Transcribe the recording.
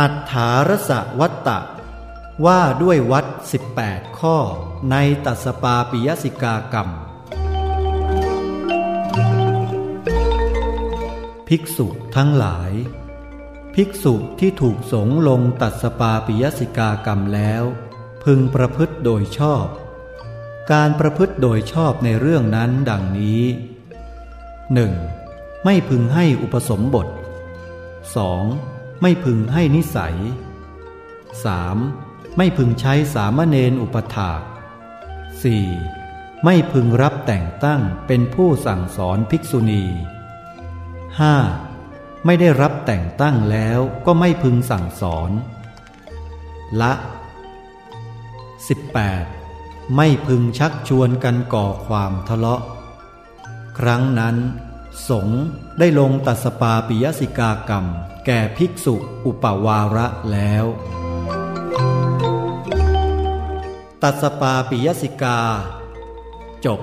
อัฏฐารสวัตตะ ว่าด้วยวัด 18 ข้อในตัสปาปิยสิกากรรม ภิกษุทั้งหลาย ภิกษุที่ถูกสงลงตัสปาปิยสิกากรรมแล้ว พึงประพฤติโดยชอบ การประพฤติโดยชอบในเรื่องนั้นดังนี้ 1. ไม่พึงให้อุปสมบท 2. ไม่พึงให้นิสัย 3. ไม่พึงใช้สามเณรอุปถาก 4. ไม่พึงรับแต่งตั้งเป็นผู้สั่งสอนภิกษุณี 5. ไม่ได้รับแต่งตั้งแล้วก็ไม่พึงสั่งสอน ละ 18. ไม่พึงชักชวนกันก่อความทะเลาะ ครั้งนั้น สงฆ์ได้ลงตัสปาปิยสิกากรรม แก่ภิกษุอุปวาระแล้ว ตัสปาปิยสิกา จบ